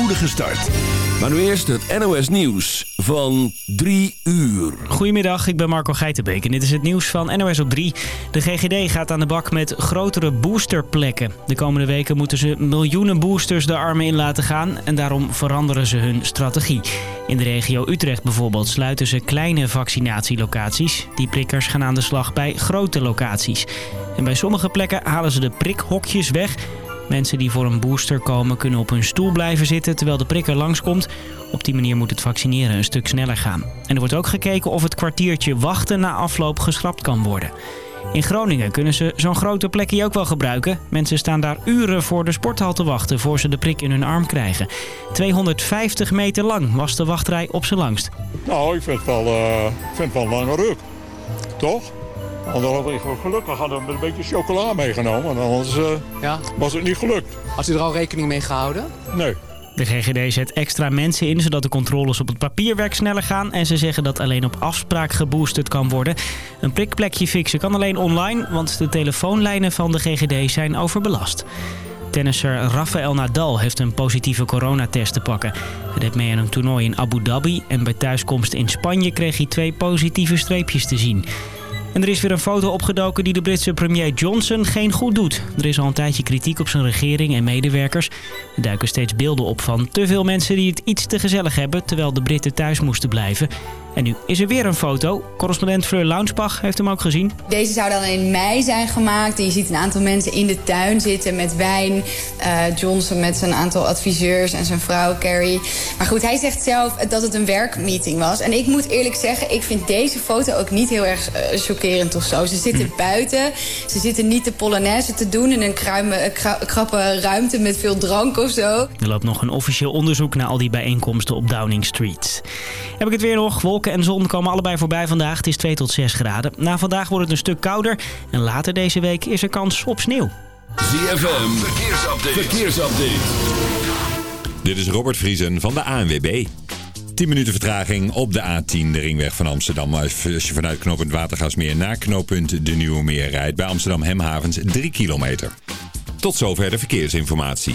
spoedige start. Maar nu eerst het NOS Nieuws van 3 uur. Goedemiddag, ik ben Marco Geitenbeek en dit is het nieuws van NOS op 3. De GGD gaat aan de bak met grotere boosterplekken. De komende weken moeten ze miljoenen boosters de armen in laten gaan... en daarom veranderen ze hun strategie. In de regio Utrecht bijvoorbeeld sluiten ze kleine vaccinatielocaties. Die prikkers gaan aan de slag bij grote locaties. En bij sommige plekken halen ze de prikhokjes weg... Mensen die voor een booster komen kunnen op hun stoel blijven zitten terwijl de prikker langskomt. Op die manier moet het vaccineren een stuk sneller gaan. En er wordt ook gekeken of het kwartiertje wachten na afloop geschrapt kan worden. In Groningen kunnen ze zo'n grote plekje ook wel gebruiken. Mensen staan daar uren voor de sporthal te wachten voor ze de prik in hun arm krijgen. 250 meter lang was de wachtrij op zijn langst. Nou, ik vind het wel, ik vind het wel een lange ruk. Toch? Want ik gelukkig hadden we een beetje chocola meegenomen. Anders uh, ja. was het niet gelukt. Had u er al rekening mee gehouden? Nee. De GGD zet extra mensen in zodat de controles op het papierwerk sneller gaan. En ze zeggen dat alleen op afspraak geboosterd kan worden. Een prikplekje fixen kan alleen online, want de telefoonlijnen van de GGD zijn overbelast. Tennisser Rafael Nadal heeft een positieve coronatest te pakken. Hij deed mee aan een toernooi in Abu Dhabi en bij thuiskomst in Spanje kreeg hij twee positieve streepjes te zien. En er is weer een foto opgedoken die de Britse premier Johnson geen goed doet. Er is al een tijdje kritiek op zijn regering en medewerkers. Er duiken steeds beelden op van te veel mensen die het iets te gezellig hebben... terwijl de Britten thuis moesten blijven. En nu is er weer een foto. Correspondent Fleur Launsbach heeft hem ook gezien. Deze zou dan in mei zijn gemaakt. En je ziet een aantal mensen in de tuin zitten met wijn. Uh, Johnson met zijn aantal adviseurs en zijn vrouw Carrie. Maar goed, hij zegt zelf dat het een werkmeeting was. En ik moet eerlijk zeggen, ik vind deze foto ook niet heel erg uh, chockerend of zo. Ze zitten hm. buiten. Ze zitten niet de Polonaise te doen in een kruime, krappe ruimte met veel drank of zo. Er loopt nog een officieel onderzoek naar al die bijeenkomsten op Downing Street. Heb ik het weer nog? Wolken en zon komen allebei voorbij vandaag. Het is 2 tot 6 graden. Na vandaag wordt het een stuk kouder. En later deze week is er kans op sneeuw. ZFM, verkeersupdate. verkeersupdate. Dit is Robert Vriesen van de ANWB. 10 minuten vertraging op de A10, de ringweg van Amsterdam. Als je vanuit knooppunt Watergasmeer naar knooppunt De Nieuwe Meer rijdt... bij Amsterdam Hemhavens 3 kilometer. Tot zover de verkeersinformatie.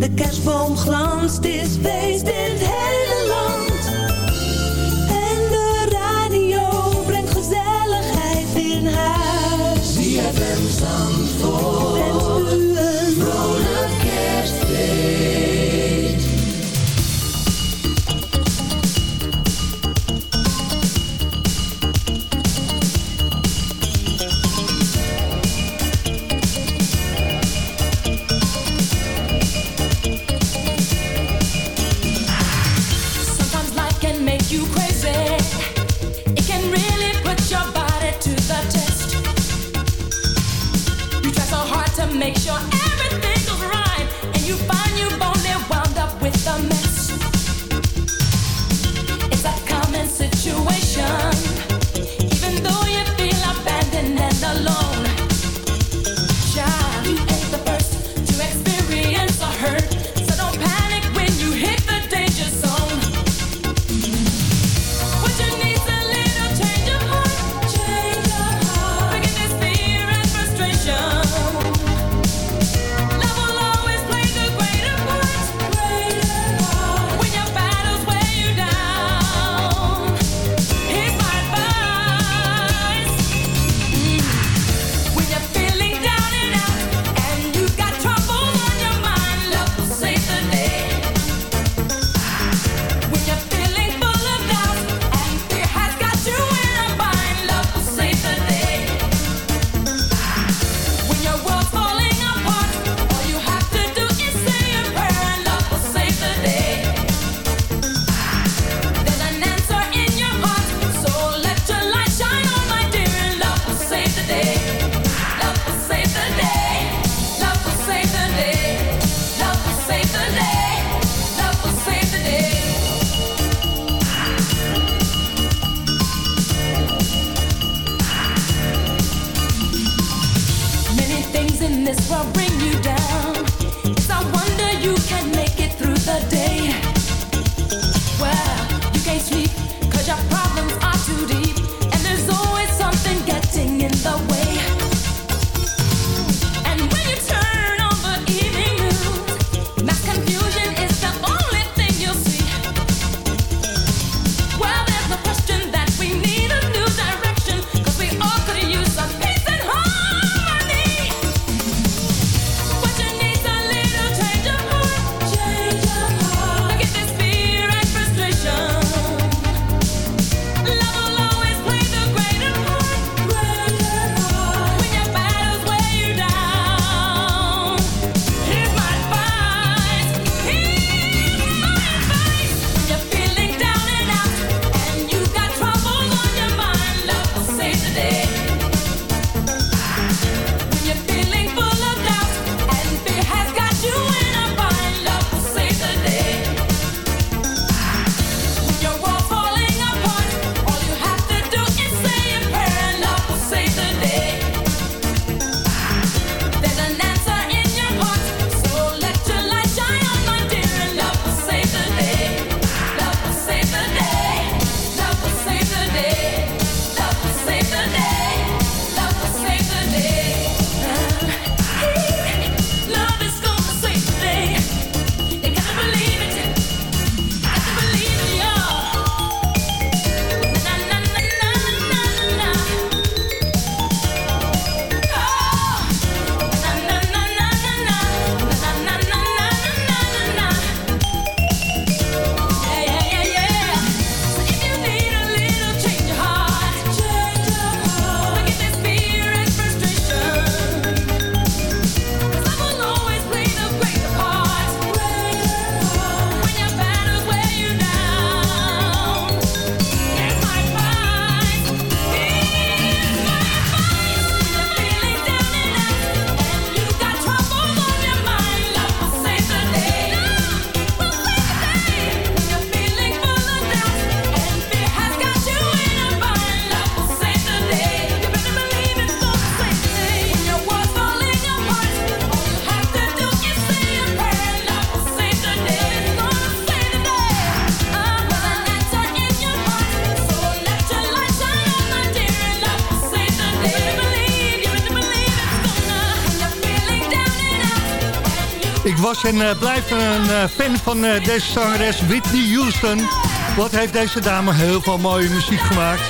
De kerstboom glanst, is feest in het hele land. En de radio brengt gezelligheid in huis. ZFM Zandvoort. in this will bring you down. En eh, blijf een eh, fan van eh, deze zangeres Whitney Houston. Wat heeft deze dame heel veel mooie muziek gemaakt.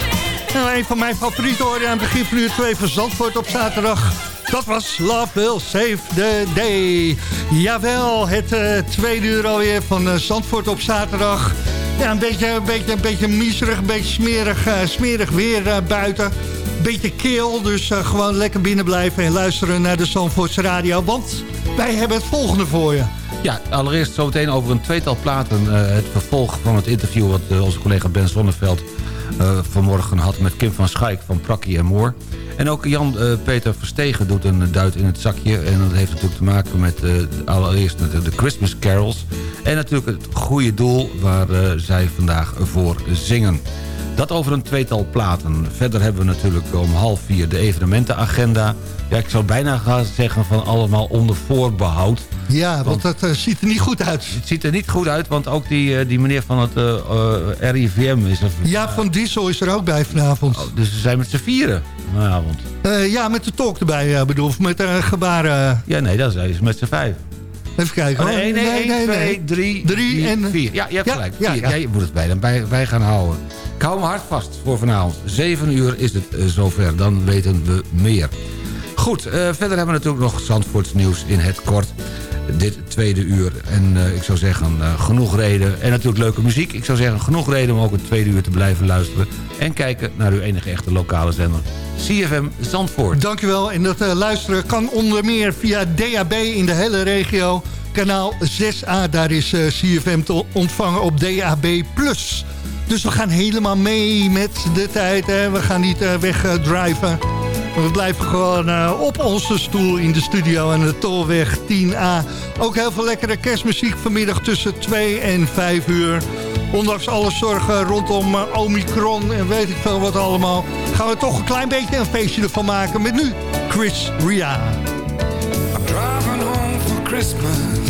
En een van mijn favorieten hoorde aan het begin van uur 2 van Zandvoort op zaterdag. Dat was Love Will Save the Day. Jawel, het tweede uur alweer van Zandvoort op zaterdag. Ja, een beetje, een beetje, een beetje miserig, een beetje smerig, smerig weer buiten. Beetje keel, dus gewoon lekker binnen blijven en luisteren naar de Zandvoortse radio. Want wij hebben het volgende voor je. Ja, allereerst zometeen over een tweetal platen. eh, het vervolg van het interview wat eh, onze collega Ben Zonneveld eh, vanmorgen had met Kim van Schaik van Prakkie en Moor. En ook Jan-Peter Verstegen doet een duit in het zakje. En dat heeft natuurlijk te maken met allereerst de, de Christmas carols. En natuurlijk het goede doel waar zij vandaag voor zingen. Dat over een tweetal platen. Verder hebben we natuurlijk om half vier de evenementenagenda. Ja, ik zou bijna gaan zeggen van allemaal onder voorbehoud. Ja, want dat eh, ziet er niet goed uit. Het ziet er niet goed uit, want ook die, eh, die meneer van het eh, RIVM is er... Ja, Van Diesel is er ook bij vanavond. Oh, dus ze zijn met z'n vieren vanavond. Ja, met de talk erbij bedoel, of met uh, gebaren. Ja, nee, dat is met z'n vijf. Even kijken. Oh, nee, nee, 1, 2, 3, Drie en- vier. Ja, je hebt Ja, gelijk. ja, Vier. ja. Jij moet het bij, dan bij, wij gaan houden. Ik hou me hard vast voor vanavond. Zeven uur is het eh, zover, dan weten we meer. Goed, eh, verder hebben we natuurlijk nog Zandvoorts nieuws in het kort. Dit tweede uur. En eh, ik zou zeggen, genoeg reden. En natuurlijk leuke muziek. Ik zou zeggen, genoeg reden om ook het tweede uur te blijven luisteren. En kijken naar uw enige echte lokale zender. CFM Zandvoort. Dankjewel. En dat luisteren kan onder meer via DAB in de hele regio. Kanaal 6A, daar is CFM te ontvangen op DAB+. Dus we gaan helemaal mee met de tijd. Hè. We gaan niet uh, wegdrijven. We blijven gewoon eh, op onze stoel in de studio aan de Tolweg 10A. Ook heel veel lekkere kerstmuziek vanmiddag tussen 2 en 5 uur. Ondanks alle zorgen rondom eh, Omicron en weet ik veel wat allemaal... gaan we toch een klein beetje een feestje ervan maken met nu Chris Ria. I'm driving home for Christmas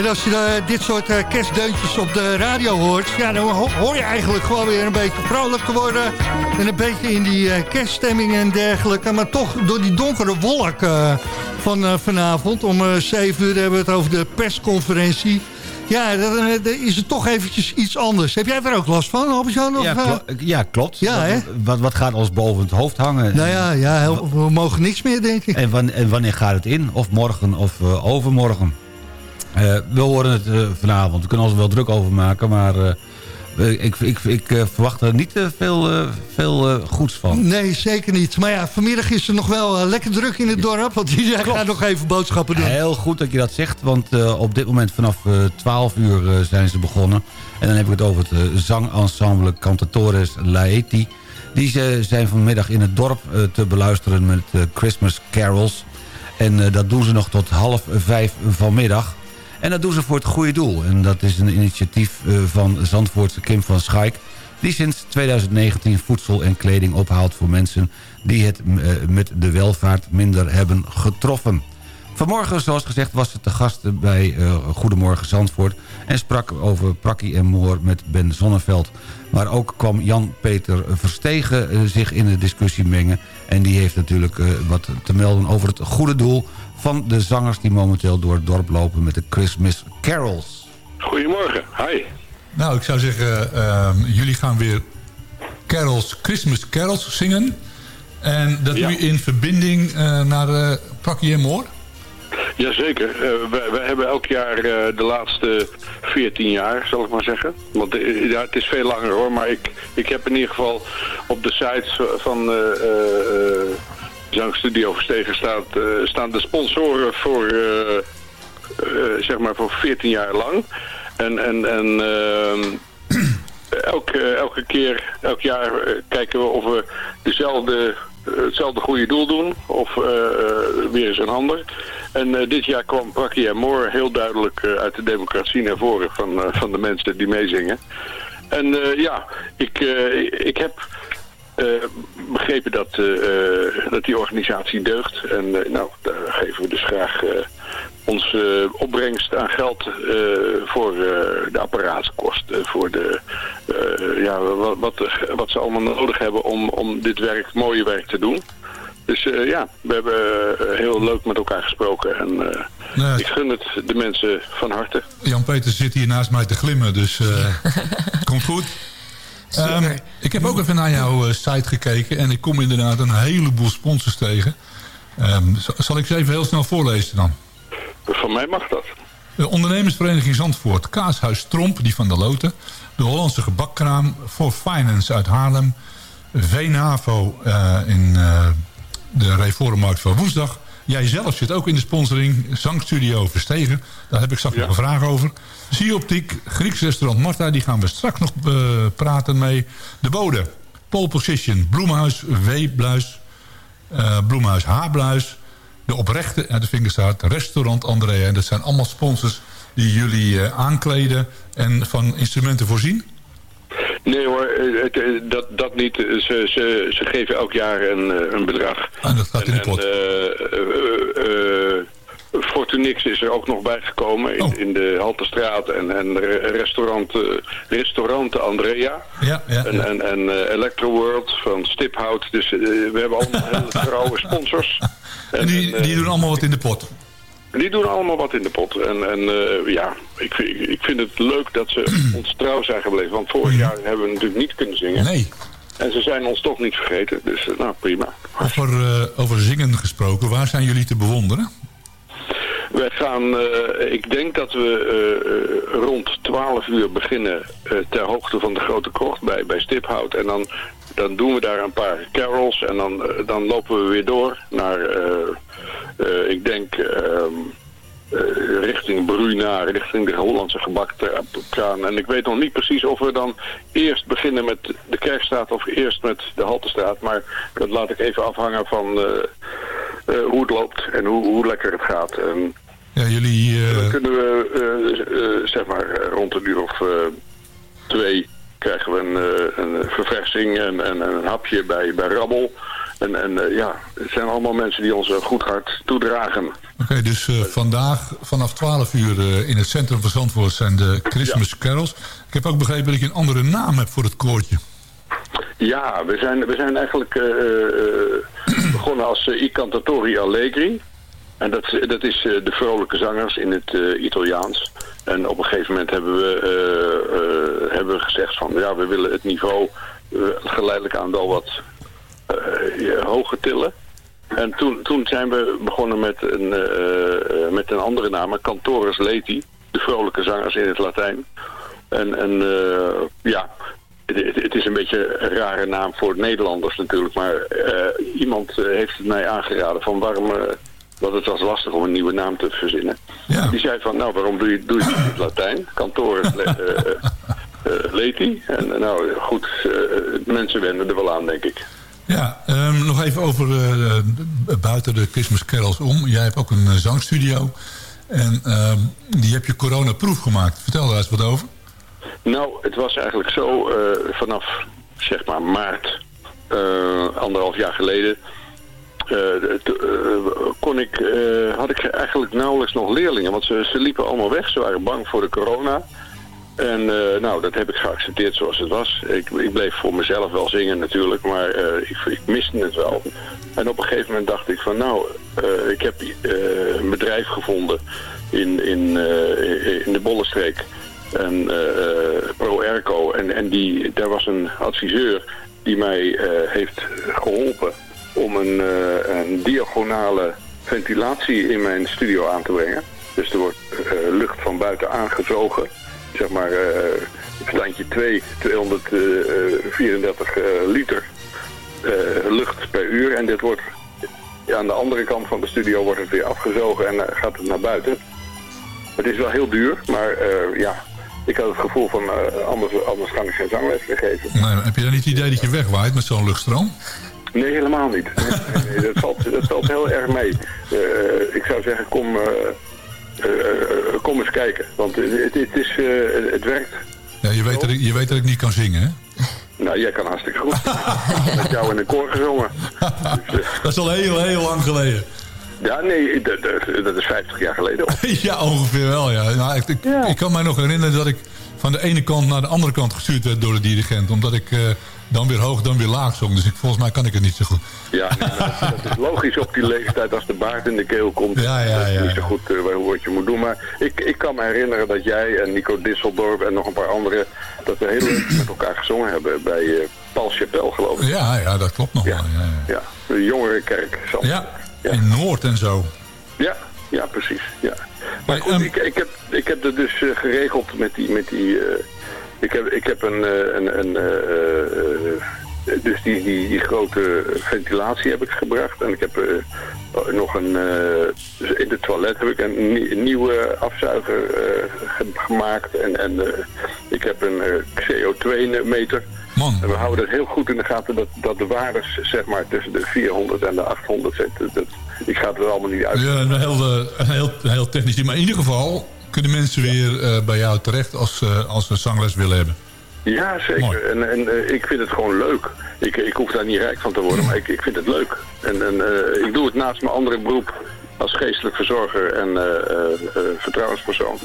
En als je eh, dit soort eh, kerstdeuntjes op de radio hoort... Ja, dan ho- hoor je eigenlijk gewoon weer een beetje vrolijk te worden. En een beetje in die eh, kerststemming en dergelijke. Maar toch door die donkere wolk van vanavond. Om eh 7 uur hebben we het over de persconferentie. Ja, dan, is het toch eventjes iets anders. Heb jij er ook last van, Albert-Jan? Ja, ja, klopt. Ja, wat, hè? Wat, wat gaat ons boven het hoofd hangen? Nou ja, ja we mogen niks meer, denk ik. En, wan- en wanneer gaat het in? Of morgen of overmorgen? Eh, we horen het eh, vanavond. We kunnen ons er wel druk over maken, maar... eh, ik, ik, ik verwacht er niet veel, veel goeds van. Nee, zeker niet. Maar ja, vanmiddag is er nog wel lekker druk in het dorp. Want iedereen gaat nog even boodschappen doen. Heel goed dat je dat zegt, want op dit moment vanaf eh 12 uur zijn ze begonnen. En dan heb ik het over het zangensemble Cantatores Laeti. Die zijn vanmiddag in het dorp te beluisteren met Christmas carols. En dat doen ze nog tot half vijf vanmiddag. En dat doen ze voor het goede doel. En dat is een initiatief eh, van Zandvoortse Kim van Schaik... die sinds 2019 voedsel en kleding ophaalt voor mensen... die het eh, met de welvaart minder hebben getroffen. Vanmorgen, zoals gezegd, was ze te gast bij eh, Goedemorgen Zandvoort... en sprak over Prakkie en Moor met Ben Zonneveld. Maar ook kwam Jan-Peter Verstegen zich in de discussie mengen... en die heeft natuurlijk wat te melden over het goede doel... van de zangers die momenteel door het dorp lopen met de Christmas Carols. Goedemorgen, hi. Nou, ik zou zeggen, ehm, jullie gaan weer carols, Christmas carols zingen. En dat Ja. nu in verbinding eh, naar uh, Prakkie en Moor. Jazeker. Eh we, we hebben elk jaar eh, de laatste 14 jaar, zal ik maar zeggen. Want ja, het is veel langer hoor, maar ik, ik heb in ieder geval op de sites van eh eh, eh, Zangstudio Verstegen staat, eh, staan de sponsoren voor, eh, eh, zeg maar voor 14 jaar lang. En, en, en elke, elke keer, elk jaar kijken we of we dezelfde, hetzelfde goede doel doen. Of weer eens een ander. En dit jaar kwam Prakkie en Moore heel duidelijk uit de democratie naar voren van, van de mensen die meezingen. En ja, ik, ik heb eh, begrepen dat, eh, eh, dat die organisatie deugt. En eh, nou, daar geven we dus graag eh, onze opbrengst aan geld eh, voor eh, de apparaatskosten. Voor de, eh, ja, wat, wat, wat ze allemaal nodig hebben om, om dit werk, mooie werk te doen. Dus eh, ja, we hebben heel leuk met elkaar gesproken. En Nou, ik gun het de mensen van harte. Jan-Peter zit hier naast mij te glimmen, dus eh, komt goed. Ehm, ik heb ook even naar jouw eh, site gekeken en ik kom inderdaad een heleboel sponsors tegen. Ehm, zal ik ze even heel snel voorlezen dan? Van mij mag dat. De ondernemersvereniging Zandvoort, Kaashuis Tromp, die van de Loten. De Hollandse gebakkraam, For Finance uit Haarlem. VNAVO eh, in eh, de Reformmarkt van woensdag. Jij zelf zit ook in de sponsoring. Zangstudio Verstegen. Daar heb ik straks nog een vraag over. Zioptiek, Grieks restaurant Marta. Die gaan we straks nog eh, praten mee. De Bode, Pole Position, Bloemhuis, W-Bluis. eh, Bloemhuis H-Bluis. De Oprechte uit de Vingerstraat. Restaurant Andrea. En dat zijn allemaal sponsors die jullie eh, aankleden en van instrumenten voorzien. Nee hoor, eh, het, eh, dat, dat niet. Eh, Ze, ze, ze geven elk jaar een, een bedrag. En dat gaat in de pot. En, Fortunix is er ook nog bijgekomen in, in de Haltestraat en, en re- restaurant, eh, restaurant Andrea. Ja, ja. En, en, en eh, Electro World van Stiphout. Dus we hebben allemaal hele trouwe sponsors. En die, die doen allemaal wat in de pot. Die doen allemaal wat in de pot. En, en eh, ja, ik, vind- ik vind het leuk dat ze ons trouw zijn gebleven. Want vorig jaar hebben we natuurlijk niet kunnen zingen. Nee. En ze zijn ons toch niet vergeten. Dus eh, nou, prima. Over, eh, over zingen gesproken, waar zijn jullie te bewonderen? Wij gaan, eh, ik denk dat we rond 12 uur beginnen ter hoogte van de Grote Krocht bij, bij Stiphout. En dan, dan doen we daar een paar carols en dan, eh, dan lopen we weer door naar, eh, eh, ik denk, ehm, eh, richting Bruna, richting de Hollandse gebakkraan. En ik weet nog niet precies of we dan eerst beginnen met de Kerkstraat of eerst met de Haltestraat. Maar dat laat ik even afhangen van hoe het loopt en hoe, hoe lekker het gaat. En Ja, jullie... dan kunnen we, zeg maar, rond een uur of twee krijgen we een, eh, een verversing en, en een hapje bij, bij Rabbel. En, en eh, ja, het zijn allemaal mensen die ons een goed hart toedragen. Oké, dus eh, vandaag vanaf 12 uur eh, in het centrum van Zandvoort zijn de Christmas Carols. Ik heb ook begrepen dat je een andere naam hebt voor het koortje. Ja, we zijn, we zijn eigenlijk eh, eh, begonnen als uh, I Cantatori Allegri. En dat, dat is eh, de vrolijke zangers in het eh, Italiaans. En op een gegeven moment hebben we, eh, hebben we gezegd van ja, we willen het niveau geleidelijk aan wel wat hoger tillen. En toen, toen zijn we begonnen met een, met een andere naam, Cantorus Leti. De vrolijke zangers in het Latijn. En, en ja, het, is een beetje een rare naam voor Nederlanders natuurlijk. Maar iemand heeft het mij aangeraden van waarom... eh, dat het was lastig om een nieuwe naam te verzinnen. Die zei van, nou, waarom doe je, doe je het in het Latijn? Cantorus le, eh, eh, eh, Leti. En eh, nou, goed, eh, mensen wennen er wel aan, denk ik. Ja, ehm, nog even over eh, eh, buiten de Christmas Carols om. Jij hebt ook een eh, zangstudio. En ehm, die heb je coronaproof gemaakt. Vertel daar eens wat over. Nou, het was eigenlijk zo eh, vanaf zeg maar maart, eh, anderhalf jaar geleden, eh, eh, kon ik, eh, had ik eigenlijk nauwelijks nog leerlingen. Want ze, ze liepen allemaal weg, ze waren bang voor de corona. En eh, nou, dat heb ik geaccepteerd zoals het was. Ik, ik bleef voor mezelf wel zingen natuurlijk, maar eh, ik, ik miste het wel. En op een gegeven moment dacht ik van nou, eh, ik heb eh, een bedrijf gevonden in, in, eh, in de Bollenstreek. En eh, Pro Erco. En, en die, daar was een adviseur die mij eh, heeft geholpen om een, eh, een diagonale ventilatie in mijn studio aan te brengen. Dus er wordt eh, lucht van buiten aangezogen. Zeg maar standje 2, 234 eh, liter eh, lucht per uur. En dit wordt ja, aan de andere kant van de studio wordt het weer afgezogen en gaat het naar buiten. Het is wel heel duur, maar ja, ik had het gevoel van anders, anders kan ik geen zangles meer geven. Nou, heb je dan niet het idee dat je wegwaait met zo'n luchtstroom? Nee, helemaal niet. Nee, dat, valt, dat valt heel erg mee. Eh, ik zou zeggen, kom, eh, eh, kom eens kijken. Want het, het, is, het werkt. Ja, je, weet dat ik, je weet dat ik niet kan zingen, hè? Nou, jij kan hartstikke goed. Met jou in de koor gezongen. Dat is al heel, heel lang geleden. Ja, nee, dat, dat- dat is 50 jaar geleden. ja, ongeveer wel, ja. Nou, ik, ik, ik kan mij nog herinneren dat ik van de ene kant naar de andere kant gestuurd werd door de dirigent. Omdat ik eh, dan weer hoog, dan weer laag zong. Dus ik, volgens mij kan ik het niet zo goed. Ja, nee, dat, dat is logisch op die leeftijd als de baard in de keel komt. Ja, ja, dat ja, niet zo goed eh, wat je moet doen. Maar ik, ik kan me herinneren dat jij en Nico Disseldorp en nog een paar anderen... dat we heel leuk met elkaar gezongen hebben bij eh, Paul Chapelle, geloof ik. Ja, ja, dat klopt nog wel. Ja, ja. Ja, de jongerenkerk. Zand. Ja, in Noord en zo. Ja, ja precies. Ja. Maar ehm, ik, ik, heb, ik heb het dus eh, geregeld met die... Met die eh, ik, heb, ik heb een... Eh, een, een dus die, die, die, grote ventilatie heb ik gebracht. En ik heb nog een... eh. in de toilet heb ik een, nieuwe afzuiger gemaakt. En, en ik heb een CO2-meter... En we houden het heel goed in de gaten dat, dat de waardes zeg maar, tussen de 400 en de 800 zitten. Dat, ik ga het er allemaal niet uit. Ja, een heel, eh, een heel, heel technisch. Maar in ieder geval kunnen mensen weer eh, bij jou terecht als, uh, als ze zangles willen hebben. Ja, zeker. En, en ik vind het gewoon leuk. Ik, ik hoef daar niet rijk van te worden, maar ik, ik vind het leuk. En, en ik doe het naast mijn andere beroep als geestelijk verzorger en eh, eh, eh, vertrouwenspersoon.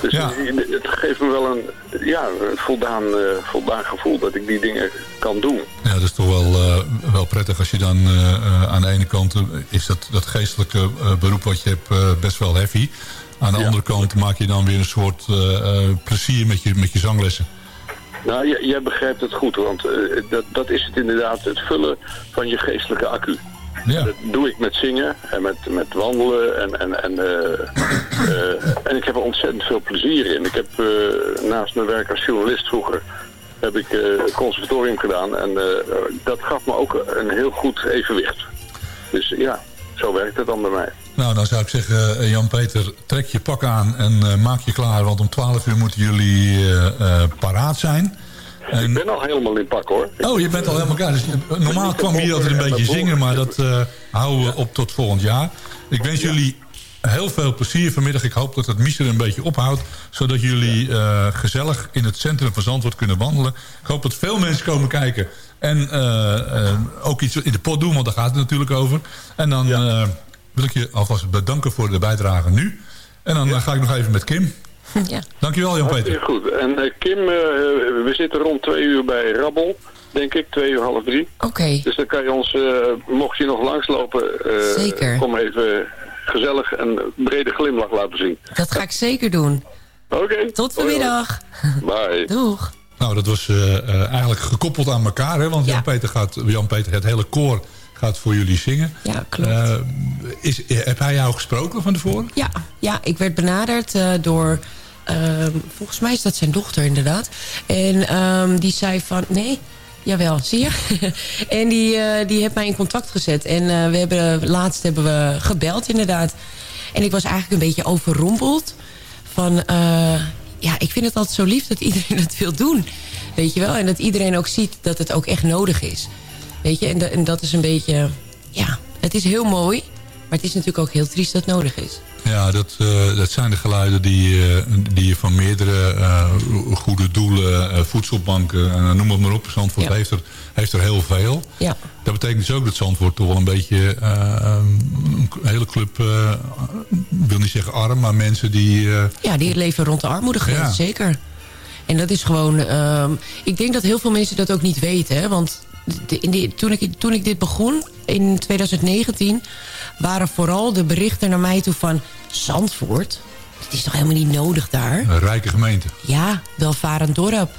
Dus eh, het geeft me wel een, ja, voldaan, voldaan gevoel dat ik die dingen kan doen. Ja, dat is toch wel, wel prettig als je dan aan de ene kant is dat, dat geestelijke beroep wat je hebt best wel heavy. Aan de andere kant maak je dan weer een soort plezier met je, met je zanglessen. Nou, jij, begrijpt het goed, want dat, dat is het inderdaad, het vullen van je geestelijke accu. Dat doe ik met zingen en met, met wandelen en, en, en, eh, eh, en ik heb er ontzettend veel plezier in. Ik heb eh, naast mijn werk als journalist vroeger heb ik het conservatorium gedaan en dat gaf me ook een heel goed evenwicht. Dus ja, zo werkt het dan bij mij. Nou, dan zou ik zeggen, Jan-Peter, trek je pak aan en maak je klaar. Want om 12 uur moeten jullie paraat zijn. Ik ben al helemaal in pak hoor. Oh, je bent al helemaal klaar. Dus, eh, normaal kwam hier altijd een beetje zingen, maar dat eh, houden we op tot volgend jaar. Ik wens jullie heel veel plezier vanmiddag. Ik hoop dat het mister een beetje ophoudt. Zodat jullie eh, gezellig in het centrum van Zandvoort kunnen wandelen. Ik hoop dat veel mensen komen kijken. En ook iets in de pot doen, want daar gaat het natuurlijk over. En dan wil ik je alvast bedanken voor de bijdrage nu. En dan ga ik nog even met Kim. Ja. Dankjewel Jan-Peter. Heel goed. En eh, Kim, eh, we zitten rond twee uur bij Rabbel, denk ik, twee uur half drie. Oké. Dus dan kan je ons, eh, mocht je nog langslopen, eh, Zeker. kom even gezellig en brede glimlach laten zien. Dat ga ik zeker doen. Oké. Tot vanmiddag. Bye. Doeg. Nou, dat was eigenlijk gekoppeld aan elkaar. Hè? Want Jan-Peter gaat, Jan-Peter, het hele koor gaat voor jullie zingen. Ja, klopt. Eh, is, heb hij jou gesproken van tevoren? Ja, ja ik werd benaderd eh, door... ehm, volgens mij is dat zijn dochter inderdaad. En ehm, die zei van... Nee, jawel, zie je? en die, eh, die heeft mij in contact gezet. En eh, we hebben, laatst hebben we gebeld inderdaad. En ik was eigenlijk een beetje overrompeld. Van, eh, ja, ik vind het altijd zo lief dat iedereen dat wil doen. Weet je wel? En dat iedereen ook ziet dat het ook echt nodig is. Weet je? En, da- en dat is een beetje... Ja, het is heel mooi. Maar het is natuurlijk ook heel triest dat het nodig is. Ja, dat, eh, dat zijn de geluiden die, eh, die je van meerdere eh, goede doelen, voedselbanken, en noem het maar op. Zandvoort Ja. heeft, er, heeft er heel veel. Ja. Dat betekent dus ook dat Zandvoort toch wel een beetje een hele club, ik wil niet zeggen arm, maar mensen die... Ja, die leven rond de armoedegrens, Ja. zeker. En dat is gewoon... ehm, ik denk dat heel veel mensen dat ook niet weten. Hè? Want in die, toen, ik, toen ik dit begon, in 2019... waren vooral de berichten naar mij toe van... Zandvoort, het is toch helemaal niet nodig daar? een rijke gemeente. Ja, welvarend dorp.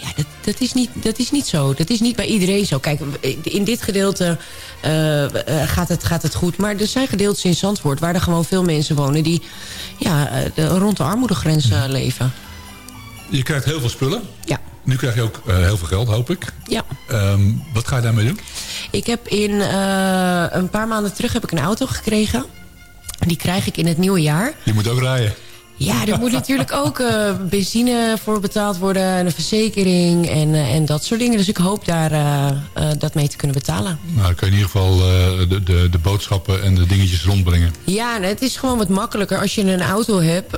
Ja, dat, dat, is niet, dat is niet zo. Dat is niet bij iedereen zo. Kijk, in dit gedeelte eh, eh, gaat, het, gaat het goed. Maar er zijn gedeeltes in Zandvoort... waar er gewoon veel mensen wonen... die ja, eh, de- rond de armoedegrens eh, leven. Je krijgt heel veel spullen. Ja. Nu krijg je ook eh, heel veel geld, hoop ik. Ja. Ehm, wat ga je daarmee doen? Ik heb in eh, een paar maanden terug heb ik een auto gekregen. Die krijg ik in het nieuwe jaar. Je moet ook rijden. Ja, er moet natuurlijk ook eh, benzine voor betaald worden... en een verzekering en, eh, en dat soort dingen. Dus ik hoop daar eh, dat mee te kunnen betalen. Nou, dan kan je in ieder geval de, de, de boodschappen en de dingetjes rondbrengen. Ja, en het is gewoon wat makkelijker als je een auto hebt...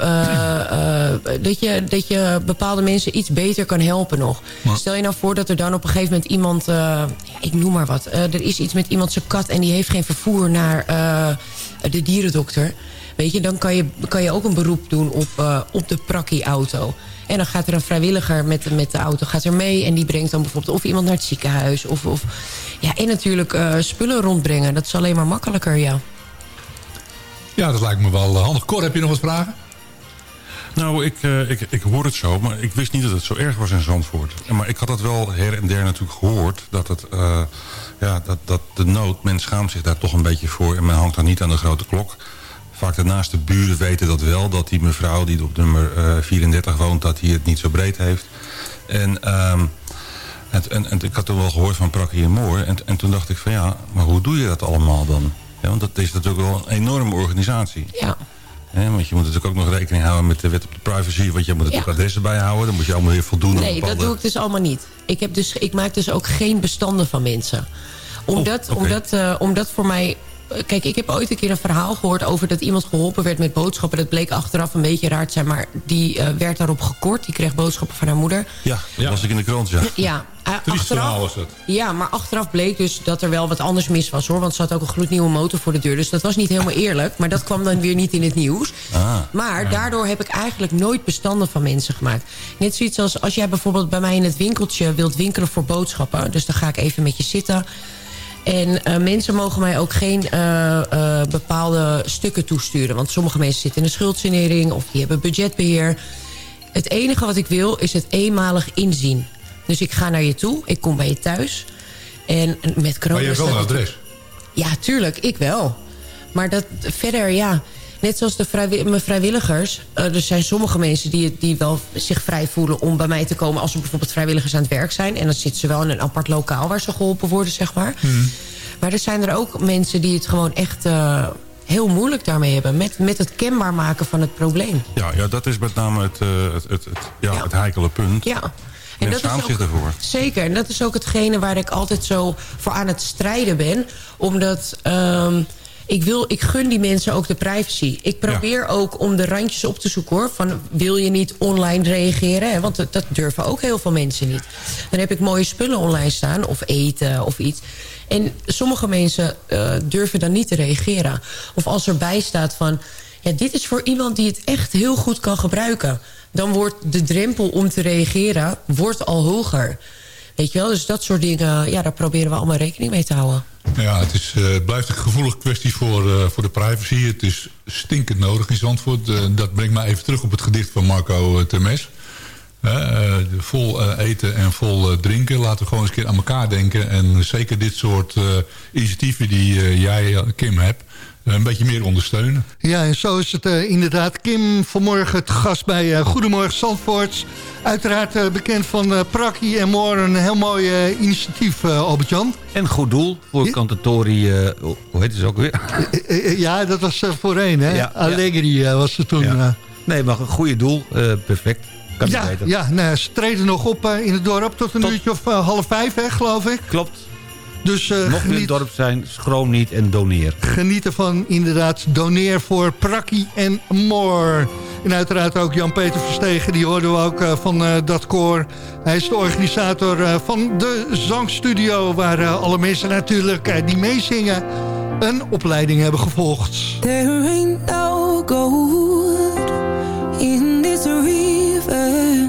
dat, je, dat je bepaalde mensen iets beter kan helpen nog. Maar- Stel je nou voor dat er dan op een gegeven moment iemand... ja, ik noem maar wat. er is iets met iemand zijn kat en die heeft geen vervoer naar de dierendokter. Weet je, dan kan je, kan je ook een beroep doen op, eh, op de prakkie-auto. En dan gaat er een vrijwilliger met, de- met de auto gaat er mee... en die brengt dan bijvoorbeeld of iemand naar het ziekenhuis... of, of ja, en natuurlijk eh, spullen rondbrengen. Dat is alleen maar makkelijker, ja. Ja, dat lijkt me wel eh, handig. Cor, heb je nog wat vragen? Nou, ik, eh, ik, ik hoor het zo, maar ik wist niet dat het zo erg was in Zandvoort. En, maar ik had het wel her en der natuurlijk gehoord... dat, het, eh, ja, dat, dat de nood, men schaamt zich daar toch een beetje voor... en men hangt dan niet aan de grote klok. Vaak de naaste buren weten dat wel... dat die mevrouw die op nummer eh, 34 woont... dat hij het niet zo breed heeft. En... ehm, het, en, en ik had toen wel gehoord van Prakkie en Moor. En, en toen dacht ik van ja, maar hoe doe je dat allemaal dan? Ja, want dat is natuurlijk wel een enorme organisatie. Ja. Want je moet natuurlijk ook nog rekening houden met de wet op de privacy. Want je moet natuurlijk Ja. adressen bijhouden. Dan moet je allemaal weer voldoen aan Nee, dat doe ik dus allemaal niet. Ik, heb dus, ik maak dus ook geen bestanden van mensen. Omdat, oké. omdat, eh, omdat voor mij Kijk, ik heb ooit een keer een verhaal gehoord over dat iemand geholpen werd met boodschappen. Dat bleek achteraf een beetje raar te zijn, maar die eh, werd daarop gekort. Die kreeg boodschappen van haar moeder. Ja, dat was ik in de krant, ja. Ja, eh, Triest verhaal achteraf, was dat. ja, maar achteraf bleek dus dat er wel wat anders mis was hoor. Want ze had ook een gloednieuwe motor voor de deur. Dus dat was niet helemaal eerlijk. Maar dat kwam dan weer niet in het nieuws. Ah. Maar daardoor heb ik eigenlijk nooit bestanden van mensen gemaakt. Net zoiets als als jij bijvoorbeeld bij mij in het winkeltje wilt winkelen voor boodschappen. Dus dan ga ik even met je zitten. En eh, mensen mogen mij ook geen eh, eh, bepaalde stukken toesturen. Want sommige mensen zitten in een schuldsanering of die hebben budgetbeheer. Het enige wat ik wil is het eenmalig inzien. Dus ik ga naar je toe, ik kom bij je thuis. En met corona... Maar je hebt wel een adres. ja, tuurlijk, ik wel. Maar dat verder, ja... Net zoals de vrijwi- mijn vrijwilligers. eh, er zijn sommige mensen die, die wel zich vrij voelen om bij mij te komen... als er bijvoorbeeld vrijwilligers aan het werk zijn. En dan zitten ze wel in een apart lokaal waar ze geholpen worden, zeg maar. Maar er zijn er ook mensen die het gewoon echt eh, heel moeilijk daarmee hebben. Met, met het kenbaar maken van het probleem. Ja, ja, dat is met name het, eh, het, het, het, ja, het heikele punt. Ja. En dat is ook- zich ervoor. Zeker, en dat is ook hetgene waar ik altijd zo voor aan het strijden ben. Omdat ehm, ik, wil, ik gun die mensen ook de privacy. Ik probeer ook om de randjes op te zoeken hoor. Van wil je niet online reageren? Hè? Want dat, dat durven ook heel veel mensen niet. Dan heb ik mooie spullen online staan of eten of iets. En sommige mensen eh, durven dan niet te reageren. Of als erbij staat van... Ja, dit is voor iemand die het echt heel goed kan gebruiken. Dan wordt de drempel om te reageren wordt al hoger. Weet je wel, dus dat soort dingen, ja, daar proberen we allemaal rekening mee te houden. Ja, het, is, eh, blijft een gevoelige kwestie voor, eh, voor de privacy. Het is stinkend nodig in Zandvoort. Eh, dat brengt mij even terug op het gedicht van Marco eh, vol eten en vol drinken. Laten we gewoon eens een keer aan elkaar denken. En zeker dit soort initiatieven die jij, Kim, hebt... een beetje meer ondersteunen. Ja, en zo is het eh, inderdaad. Kim vanmorgen te gast bij eh, Goedemorgen Zandvoort. Uiteraard eh, bekend van eh Prakkie en Moor. Een heel mooi initiatief, eh, Albert-Jan. En goed doel voor Cantatori, eh, hoe heet het ook weer? Ja, dat was voorheen, hè? Ja, Allegri was het toen. Ja. Nee, maar een goede doel, eh, perfect. Kan ja, ja nou, ze treden nog op in het dorp tot een uurtje of half vijf, hè, geloof ik. Klopt. Dus eh, Mocht in het dorp zijn, schroom niet en doneer. geniet ervan, inderdaad. Doneer voor Prakkie en More. En uiteraard ook Jan-Peter Verstegen, die hoorden we ook eh, van eh, dat koor. Hij is de organisator eh, van de zangstudio... waar alle mensen natuurlijk die meezingen een opleiding hebben gevolgd. There ain't no gold in this river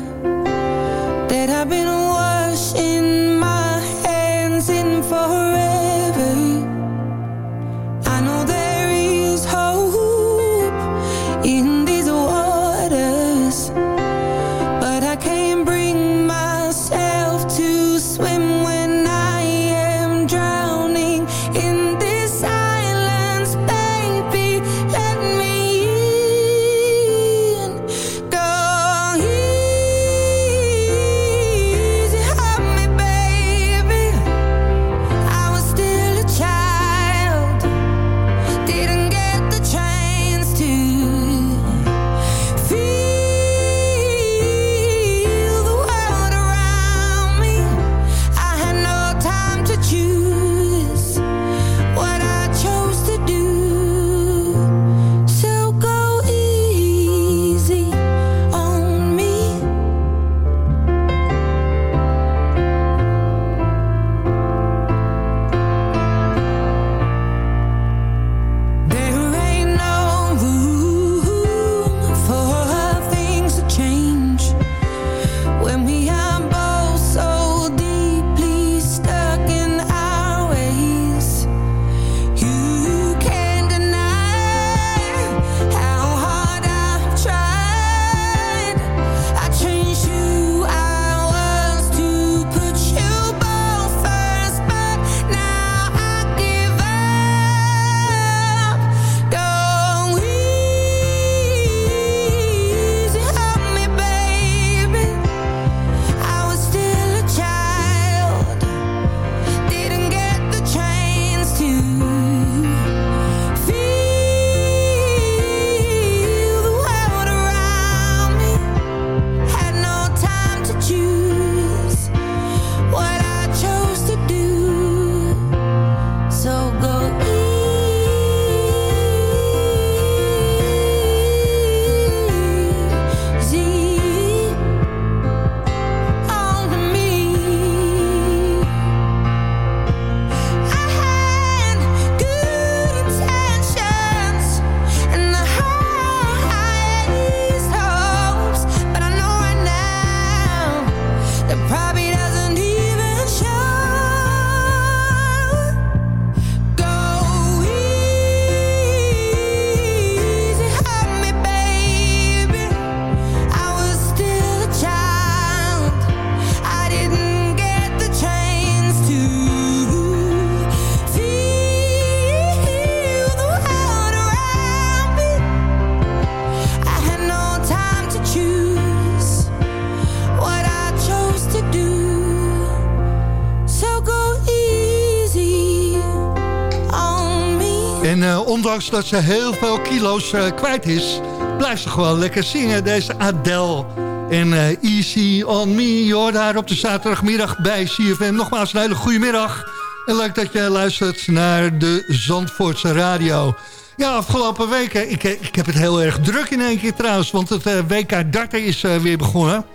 dat ze heel veel kilo's eh, kwijt is... blijft ze gewoon lekker zingen, deze Adele. En eh, Easy on Me, je hoort haar op de zaterdagmiddag bij CFM. Nogmaals een hele goede middag. En leuk dat je luistert naar de Zandvoortse radio. Ja, afgelopen weken, ik, ik heb het heel erg druk in één keer trouwens... want het eh, WK darten is eh, weer begonnen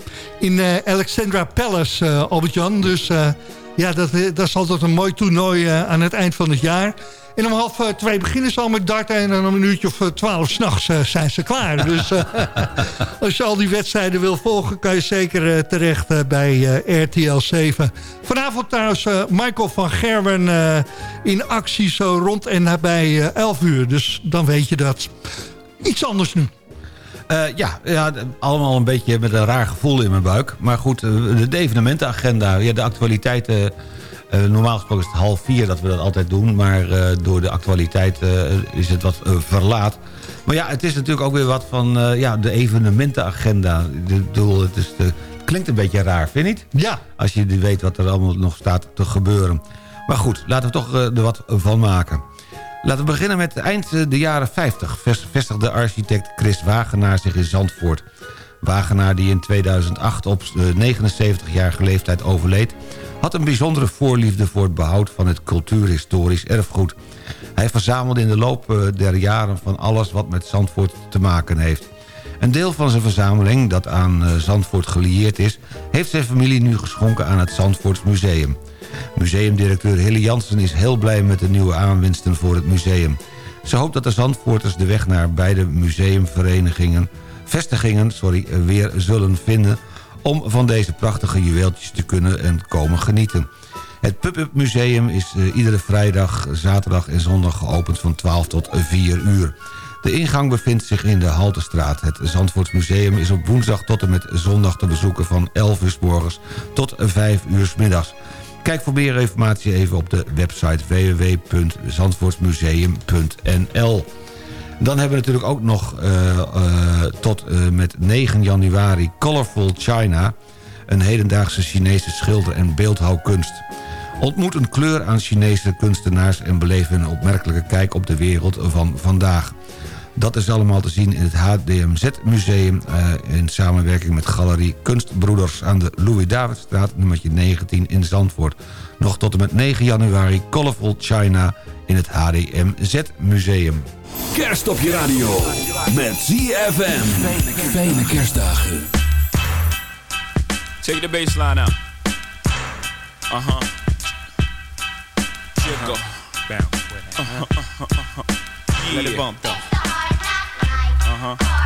in eh, Alexandra Palace, eh, Albert-Jan. Dus eh, ja, dat, eh, dat is altijd een mooi toernooi eh, aan het eind van het jaar. En om half eh, twee beginnen ze al met darten... en dan om een uurtje of eh, twaalf s'nachts uh, zijn ze klaar. Dus als je al die wedstrijden wil volgen... kan je zeker terecht bij RTL 7. Vanavond trouwens Michael van Gerwen in actie... zo rond en nabij eh 11 uur. Dus dan weet je dat. Iets anders nu. Ja, ja, allemaal een beetje met een raar gevoel in mijn buik. Maar goed, de, de evenementenagenda, ja, de actualiteiten... eh, normaal gesproken is het half vier dat we dat altijd doen. Maar eh, door de actualiteit eh, is het wat verlaat. Maar ja, het is natuurlijk ook weer wat van ja, de evenementenagenda. Ik bedoel, het, is de, klinkt een beetje raar, vind je niet? Ja. Als je weet wat er allemaal nog staat te gebeuren. Maar goed, laten we toch er wat van maken. Laten we beginnen met eind de jaren 50. ves- Vestigde architect Chris Wagenaar zich in Zandvoort. Wagenaar, die in 2008 op eh, 79-jarige leeftijd overleed... had een bijzondere voorliefde voor het behoud van het cultuurhistorisch erfgoed. Hij verzamelde in de loop eh, der jaren van alles wat met Zandvoort te maken heeft. Een deel van zijn verzameling, dat aan eh, Zandvoort gelieerd is... heeft zijn familie nu geschonken aan het Zandvoorts Museum. Museumdirecteur Hille Jansen is heel blij met de nieuwe aanwinsten voor het museum. Ze hoopt dat de Zandvoorters de weg naar beide museumverenigingen... vestigingen sorry, weer zullen vinden... om van deze prachtige juweeltjes te kunnen en komen genieten. Het Pub-Up Museum is eh, iedere vrijdag, zaterdag en zondag geopend van 12 tot 4 uur. De ingang bevindt zich in de Haltestraat. Het Zandvoortsmuseum is op woensdag tot en met zondag te bezoeken van 11 uur morgens tot 5 uur s middags. Kijk voor meer informatie even op de website www.zandvoortsmuseum.nl Dan hebben we natuurlijk ook nog eh, eh, tot eh, met 9 januari Colorful China... een hedendaagse Chinese schilder- en beeldhouwkunst. Ontmoet een kleur aan Chinese kunstenaars... en beleef een opmerkelijke kijk op de wereld van vandaag. Dat is allemaal te zien in het HDMZ-museum... in samenwerking met Galerie Kunstbroeders... aan de Louis-Davidstraat, nummertje 19 in Zandvoort. Nog tot en met 9 januari Colorful China in het HDMZ-museum. Kerst op je radio. Met ZFM. Fijne kerstdagen. Take the bass line out. Uh huh. Jiggle. Bounce. Uh-huh, uh-huh, uh-huh. Yeah. Let it bump though. Uh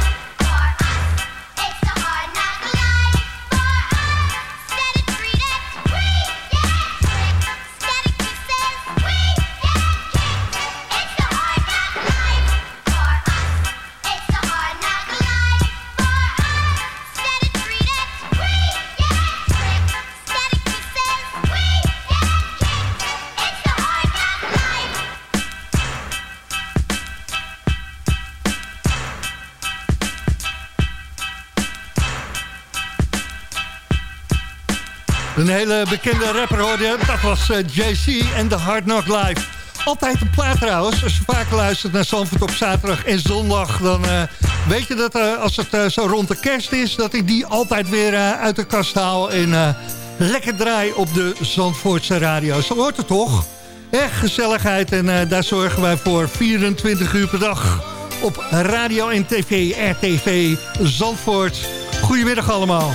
Hele bekende rapper hoorde je. Dat was eh, JC en de Hard Knock Live. Altijd een plaat trouwens. Als je vaak luistert naar Zandvoort op zaterdag en zondag... dan eh, weet je dat eh, als het zo rond de kerst is... dat ik die altijd weer uit de kast haal... en lekker draai op de Zandvoortse radio. Zo hoort het toch? Echt gezelligheid en daar zorgen wij voor 24 uur per dag... op radio en tv, RTV Zandvoort. Goedemiddag allemaal.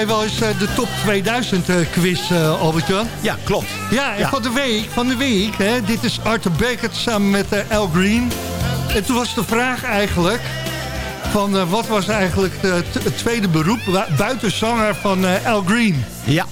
Jij wel eens eh, de top 2000 eh, quiz, eh, Albert-Jan? Ja, klopt. Ja, en Ja. Van, de week, van de week, hè, dit is Arthur Baker samen met eh, Al Green. En toen was de vraag eigenlijk... van wat was eigenlijk het tweede beroep buiten zanger van Al Green? Ja.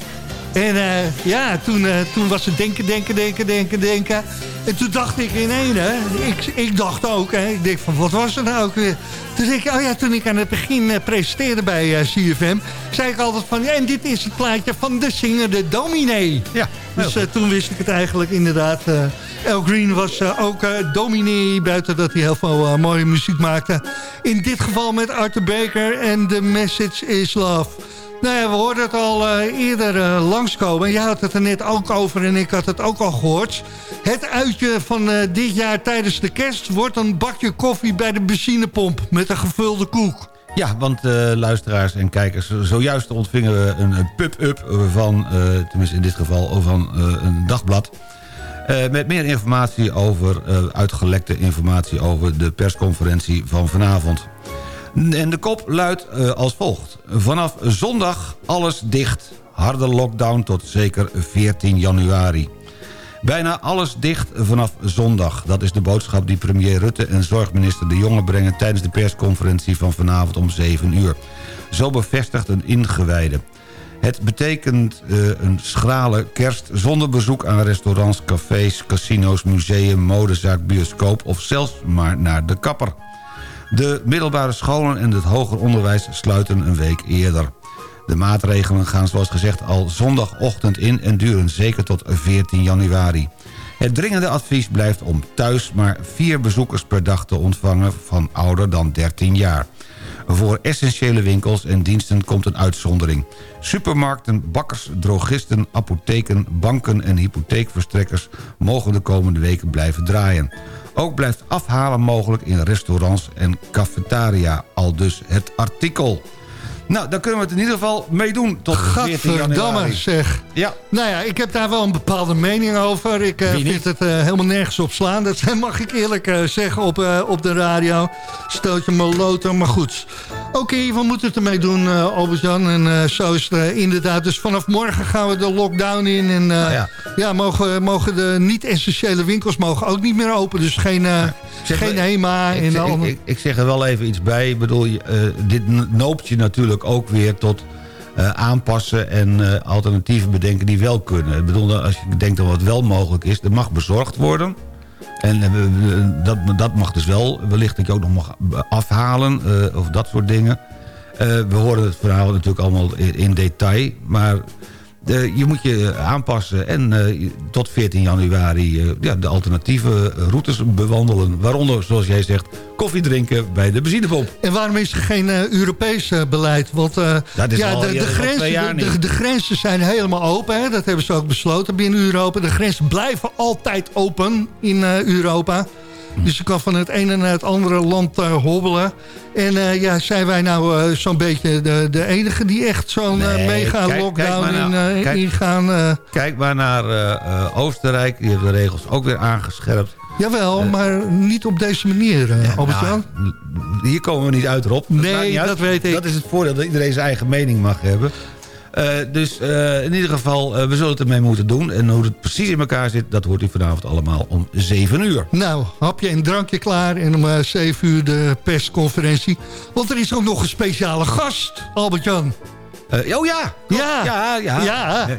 En ja, toen, toen was het denken, denken, denken, denken, denken. En toen dacht ik in één, hè, ik, ik dacht ook, hè, ik denk van wat was het nou ook weer? Toen denk ik, oh ja, toen ik aan het begin eh, presenteerde bij eh, CFM, zei ik altijd van, ja, en dit is het plaatje van de zinger de Dominee. Ja. Dus eh, toen wist ik het eigenlijk inderdaad. eh El Green was ook dominee, buiten dat hij heel veel mooie muziek maakte. In dit geval met Arthur Baker en The Message is Love. Nou ja, we hoorden het al eh, eerder eh, langskomen. Jij had het er net ook over en ik had het ook al gehoord. Het uitje van eh, dit jaar tijdens de kerst wordt een bakje koffie bij de benzinepomp met een gevulde koek. Ja, want luisteraars en kijkers, zojuist ontvingen we een, pub-up van, tenminste in dit geval van een dagblad. met meer informatie over, uitgelekte informatie over de persconferentie van vanavond. En de kop luidt eh, als volgt. Vanaf zondag alles dicht. Harde lockdown tot zeker 14 januari. Bijna alles dicht vanaf zondag. Dat is de boodschap die premier Rutte en zorgminister De Jonge brengen... tijdens de persconferentie van vanavond om 7 uur. Zo bevestigt een ingewijde. Het betekent eh, een schrale kerst zonder bezoek aan restaurants, cafés, casino's, museum, modezaak, bioscoop... of zelfs maar naar de kapper. De middelbare scholen en het hoger onderwijs sluiten een week eerder. De maatregelen gaan zoals gezegd al zondagochtend in... en duren zeker tot 14 januari. Het dringende advies blijft om thuis maar vier bezoekers per dag te ontvangen... van ouder dan 13 jaar. Voor essentiële winkels en diensten komt een uitzondering. Supermarkten, bakkers, drogisten, apotheken, banken en hypotheekverstrekkers... mogen de komende weken blijven draaien. Ook blijft afhalen mogelijk in restaurants en cafetaria. Al dus het artikel. Nou, daar kunnen we het in ieder geval mee doen tot 14 januari. Gadverdamme zeg. Ja. Nou ja, ik heb daar wel een bepaalde mening over. Ik eh, vind het eh, helemaal nergens op slaan. Dat mag ik eerlijk eh, zeggen op, eh, op de radio. Stootje me loten, maar goed. Oké, we moeten het ermee doen, eh Albert-Jan. En eh, zo is het eh, inderdaad. Dus vanaf morgen gaan we de lockdown in. En eh, ja. ja. mogen, mogen de niet-essentiële winkels mogen ook niet meer open. Dus geen, Zeg, geen HEMA. Ik, en zeg- al- ik, ik, ik zeg er wel even iets bij. Ik bedoel, dit noopt je natuurlijk ook weer tot aanpassen... en alternatieven bedenken die wel kunnen. Ik bedoel, als je denkt dat wat wel mogelijk is... er mag bezorgd worden... En eh, dat, dat mag dus wel. Wellicht dat je ook nog mag afhalen eh, of dat soort dingen. Eh, we horen het verhaal natuurlijk allemaal in detail. Maar je moet je aanpassen en eh, tot 14 januari eh, ja, de alternatieve routes bewandelen. Waaronder, zoals jij zegt, koffie drinken bij de benzinepomp. En waarom is er geen eh, Europees beleid? Want ja, de, de, grenzen, de, grenzen zijn helemaal open. Hè? Dat hebben ze ook besloten binnen Europa. De grenzen blijven altijd open in Europa. Dus je kan van het ene naar het andere land eh, hobbelen. En eh, ja, zijn wij nou eh, zo'n beetje de, de enige die echt zo'n Nee, mega kijk- lockdown kijk nou, in, kijk- ingaan? Kijk maar naar Oostenrijk. Die heeft de regels ook weer aangescherpt. jawel, maar niet op deze manier, Albert-Jan. Nou, hier komen we niet uit, Rob. Nee, maakt niet uit. dat weet ik. Dat is het voordeel dat iedereen zijn eigen mening mag hebben. Eh, dus eh, in ieder geval, eh, we zullen het ermee moeten doen. En hoe het precies in elkaar zit, dat hoort u vanavond allemaal om 7 uur. Nou, hapje en drankje klaar en om eh, 7 uur de persconferentie. Want er is ook nog een speciale gast, Albert-Jan. Eh, oh ja, Ja. ja, ja.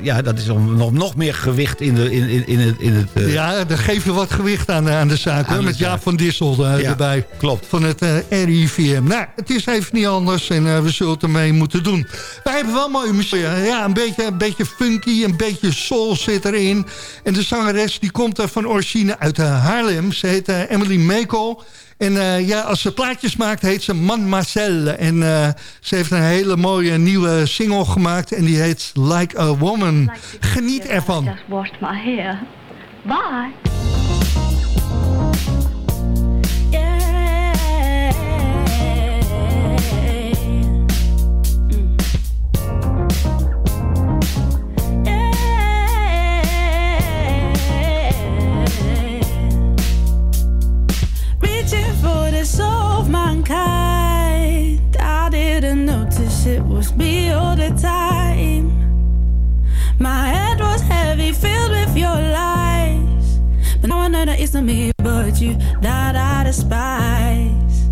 Ja. Eh, dat is om nog, nog meer gewicht in, de, in, in, in het... In het eh, Ja, dan geef je wat gewicht aan, de- aan de zaak. Aan met. Jaap van Dissel eh, erbij. klopt. Van het eh, RIVM. Nou, het is even niet anders en eh, we zullen het ermee moeten doen. Wij hebben wel mooie muziek. Ja, een beetje, een beetje funky, een beetje soul zit erin. En de zangeres die komt eh, van origine uit eh, Haarlem. Ze heet eh, Emily Mekel. En eh, ja, als ze plaatjes maakt, heet ze Man Marcel. En eh, ze heeft een hele mooie nieuwe single gemaakt. En die heet Like a Woman. Geniet ervan. Just washed my hair. Bye. Not me, but you that I despise.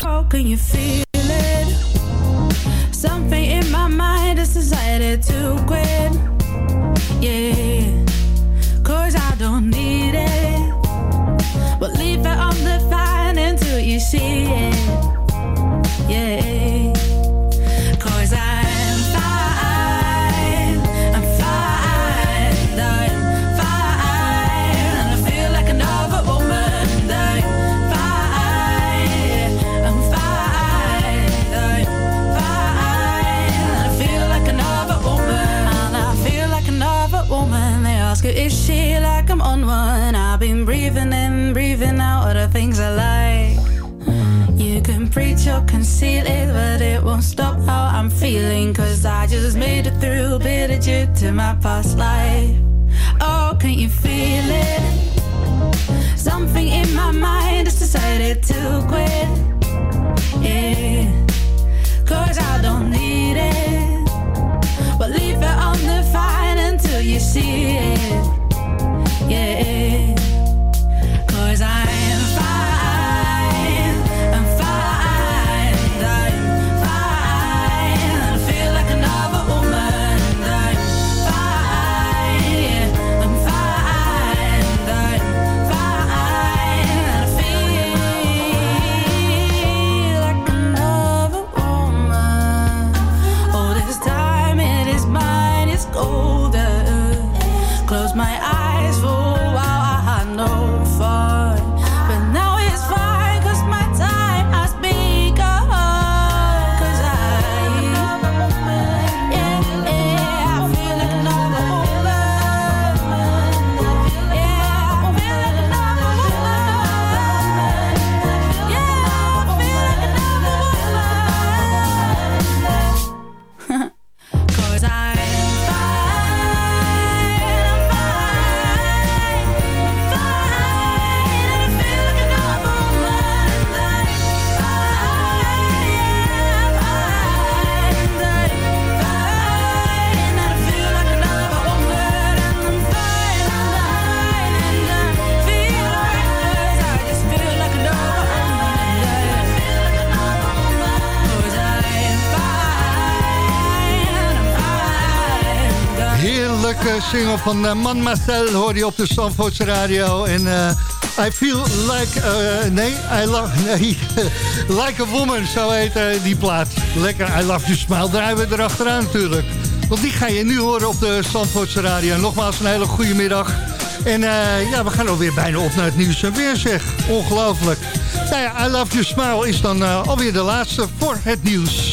How can you feel it? Something in my mind has decided to quit. Yeah, cause I don't need it. But leave it undefined until you see it. I'm feeling. Cause I just made it through, a bit of due to my past life. Oh, can you feel it? Something in my mind has decided to quit. Yeah, cause I don't need it. But leave it undefined until you see it. Yeah, van eh, Man Marcel hoor je op de Zandvoortse radio. En eh, I feel like... eh, nee, I love... Nee, like a woman, zo heet eh, die plaat. Lekker, I love you smile. Draaien we erachteraan natuurlijk. Want die ga je nu horen op de Zandvoortse radio. Nogmaals een hele goede middag. En ja, we gaan alweer bijna op naar het nieuws en weer zeg. Ongelooflijk. Nou ja, I love you smile is dan alweer de laatste voor het nieuws.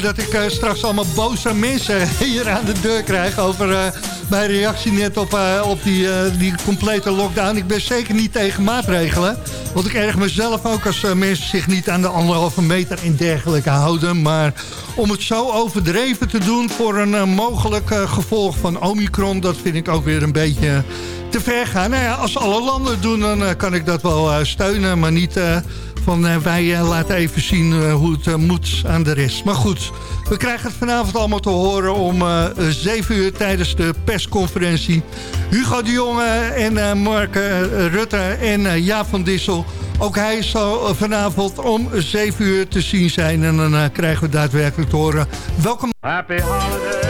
Voordat ik eh, straks allemaal boze mensen hier aan de deur krijg... over eh, mijn reactie net op, eh, op die, die complete lockdown. Ik ben zeker niet tegen maatregelen. Want ik erg mezelf ook als mensen zich niet aan de anderhalve meter en dergelijke houden. Maar om het zo overdreven te doen voor een mogelijk gevolg van Omicron... dat vind ik ook weer een beetje te ver gaan. Nou ja, als alle landen doen, dan kan ik dat wel steunen. Maar niet van eh, wij eh, laten even zien eh, hoe het moet aan de rest. Maar goed, we krijgen het vanavond allemaal te horen om eh 7 uur tijdens de persconferentie. Hugo de Jonge en Mark Rutte en Jaap van Dissel. Ook hij zal vanavond om 7 uur te zien zijn. En dan krijgen we daadwerkelijk te horen. Welkom. Happy holiday.